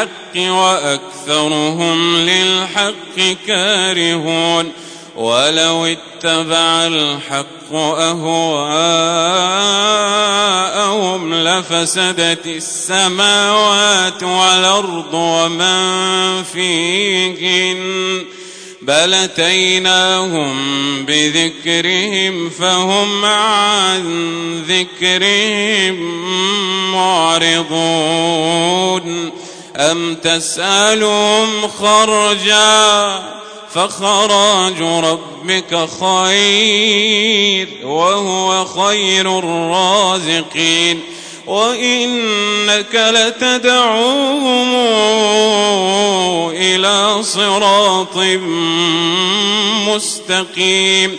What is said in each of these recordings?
بالحق وأكثرهم للحق كارهون ولو اتبع الحق أهواءهم لفسدت السماوات والأرض ومن فيهن بل أتيناهم بذكرهم فهم عن ذكرهم معرضون أم تسألهم خرجا فخراج ربك خير وهو خير الرازقين وإنك لتدعوهم إلى صراط مستقيم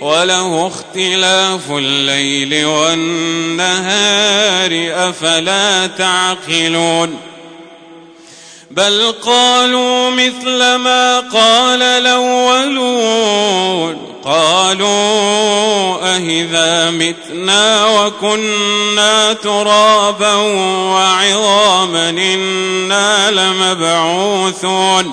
وله اختلاف الليل والنهار أفلا تعقلون؟ بل قالوا مثل ما قال الأولون. قالوا أهذا متنا وكنا ترابا وعظاما إنا لمبعوثون.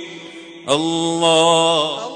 الله.